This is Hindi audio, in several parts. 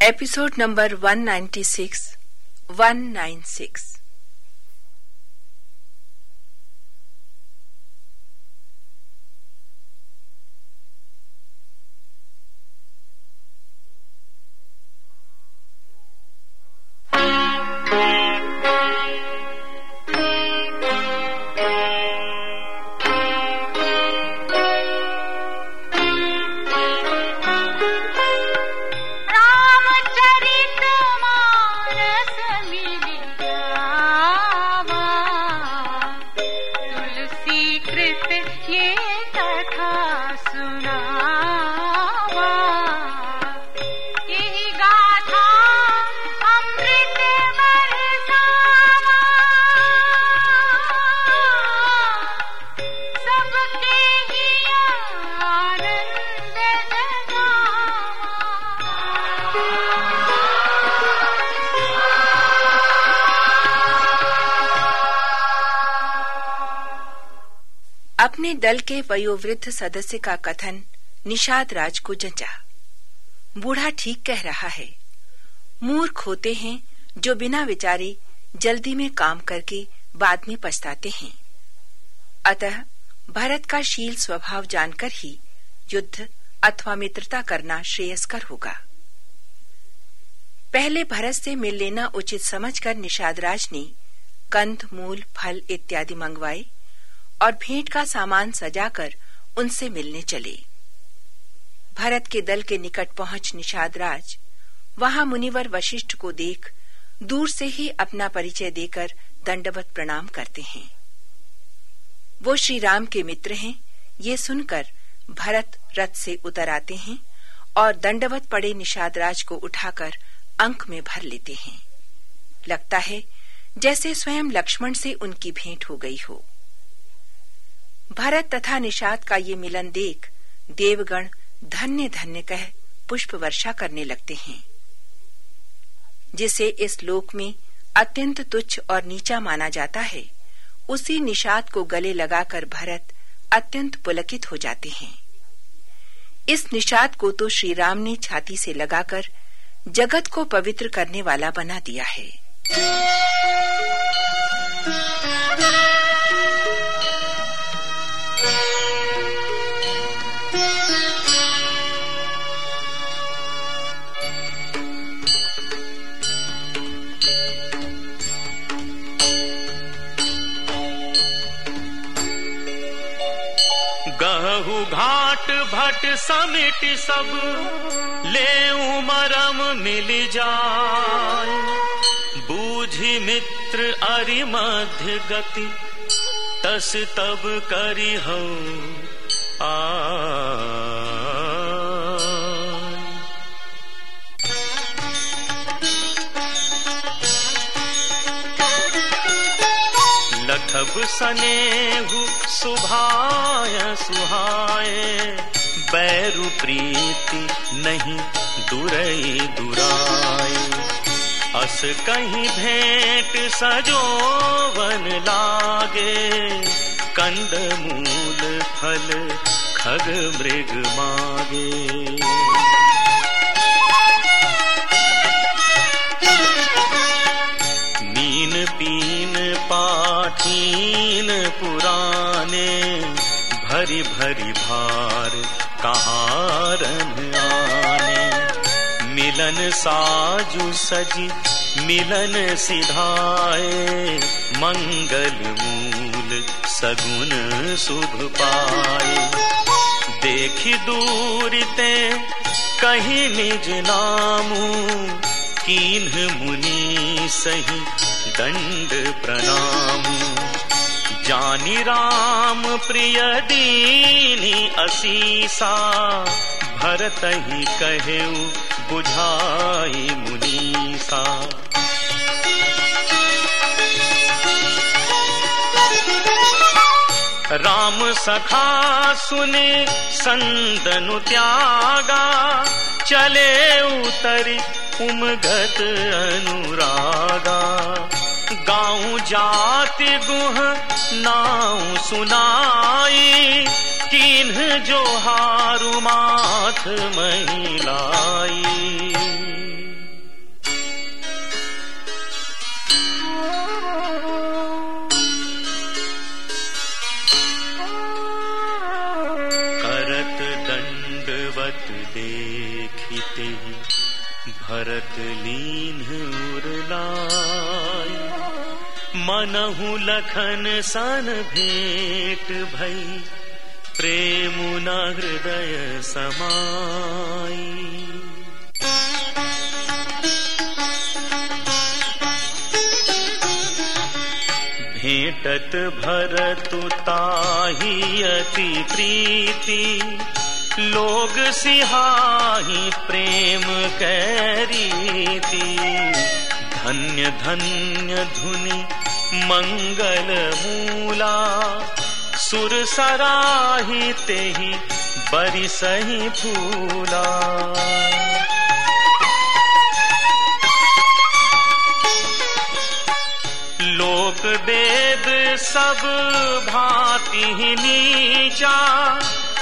episode number 196 196 अपने दल के वयोवृद्ध सदस्य का कथन निषाद राज को जंचा। बूढ़ा ठीक कह रहा है, मूर्ख होते हैं जो बिना विचारे जल्दी में काम करके बाद में पछताते हैं। अतः भरत का शील स्वभाव जानकर ही युद्ध अथवा मित्रता करना श्रेयस्कर होगा। पहले भरत से मिल लेना उचित समझकर निषाद राज ने कंध मूल, फल इत्यादि मंगवाए। और भेंट का सामान सजाकर उनसे मिलने चले। भरत के दल के निकट पहुँच निषादराज। वहाँ मुनिवर वशिष्ठ को देख, दूर से ही अपना परिचय देकर दंडवत प्रणाम करते हैं। वो श्री राम के मित्र हैं, ये सुनकर भरत रथ से उतर आते हैं और दंडवत पड़े निषादराज को उठाकर अंक में भर लेते हैं। लगता है जैसे स्वयं लक्ष्मण से उनकी भेंट हो गई हो। भरत तथा निषाद का ये मिलन देख देवगण धन्य धन्य कह पुष्प वर्षा करने लगते हैं, जिसे इस लोक में अत्यंत तुच्छ और नीचा माना जाता है। उसी निषाद को गले लगाकर भरत अत्यंत पुलकित हो जाते हैं। इस निषाद को तो श्री राम ने छाती से लगाकर जगत को पवित्र करने वाला बना दिया है। गहु घाट भट समिट सब ले मरम मिल जाय बूझि मित्र अरि मध्य गति, तस तब करी हऊ आ। लखब सनेहु सुभाय सुहाय बैरु प्रीति नहीं, दुरई दुराय अस कहीं भेंट सजोवन लागे। कंद मूल फल, खग मृग मागे। पाठीन पुराने, भरी भरी भार कहारन आने। मिलन साजु सजी, मिलन सिधाए, मंगल मूल सगुन शुभ पाए। देखी दूरते कहीं निज नामू, कीन्ह मुनि सही दंड प्रणाम। जानी राम प्रिय दीनी असीसा भरत ही कहेऊ बुझाई मुनीसा। राम सखा सुने संदनु त्यागा चले उतरी उमगत अनुरागा गाँव जाति गुह नाव सुनाई किन्ह जो हारु माथ महिलाई मनहु लखन सन भेट भई प्रेम न हृदय समाई। भेटत भरतु ताही अति प्रीति लोग सिहाही प्रेम कैरीति धन्य धन्य धुनि मङ्गलमूला। सुरसराहि तेहि बरिसहि फूला। लोक वेद सब भाति नीचा।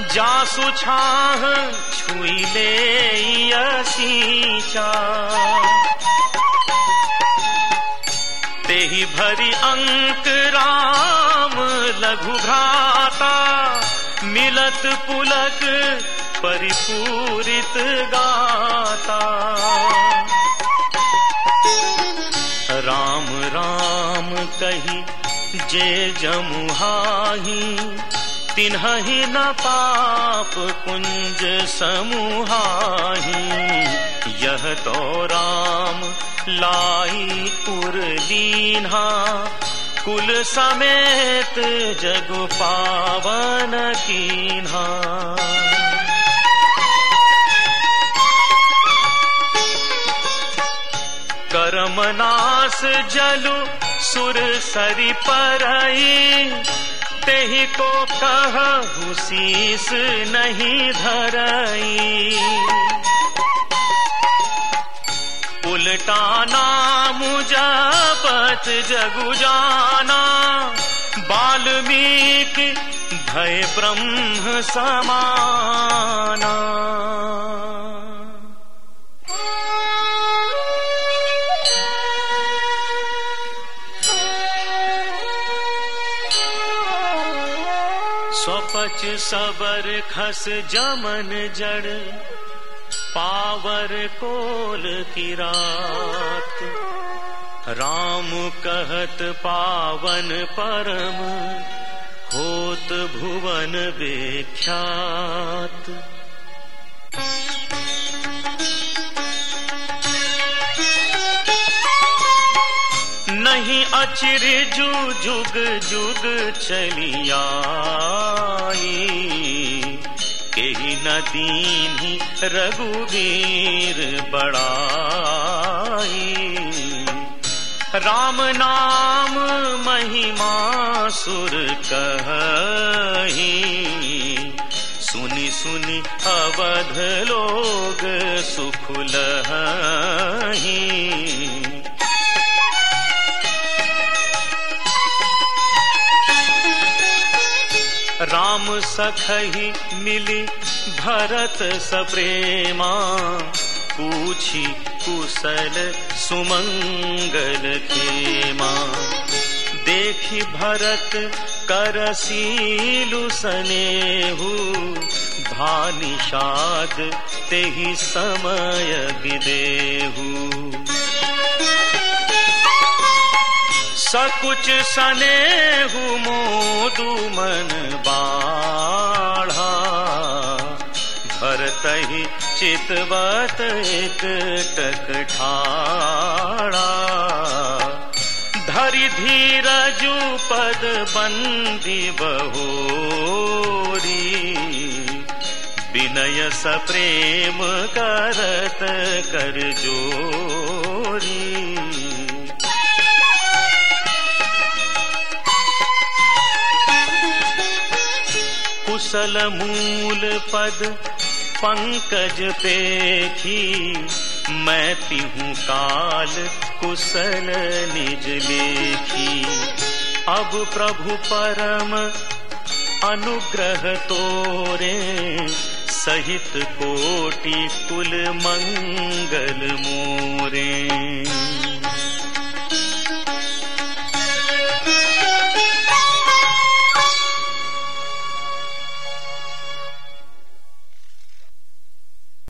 जा सुछाह छुई ले सीचा तेहि भरी अंक राम लघु भ्राता मिलत पुलक परिपूरित गाता। राम राम कही जे जमुहाही तिन्हि न पाप कुंज समूहाही यह तो राम लाई उर्लीन्हा कुल समेत जग पावन कीन्हा। करमनास जलु सुर सरि परई। तेहि को कहु शीस नहीं धरई। उल्टा नाम जपत जगु जाना। वाल्मीकि भय ब्रह्म समाना। स्वपच सबर खस जमन जड़ पावर कोल की रात। राम कहत पावन परम, होत भुवन विख्यात। नहीं अचिर जु जुग जुग चलियाई नदीनी रघुवीर बड़ाई। राम नाम महिमा सुर कही। सुनि सुनि अवध लोग सुख लही राम सखही मिली भरत सप्रेमा। पूछी कुशल सुमंगल खेमा। देखी भरत करसीलु सनेहु। भानिषाद तेहि समय विदेहु सकुच मन बाढ़ा। भरत ही चितवत एक टक ठाड़ा धरि धीरजु पद बंदी बहोरी। विनय सप्रेम करत कर जोरी कुशल मूल पद पंकज पेखी मैं तिहूँ काल कुशल निज लेखी। अब प्रभु परम अनुग्रह तोरे, सहित कोटि कुल मंगल मोरे।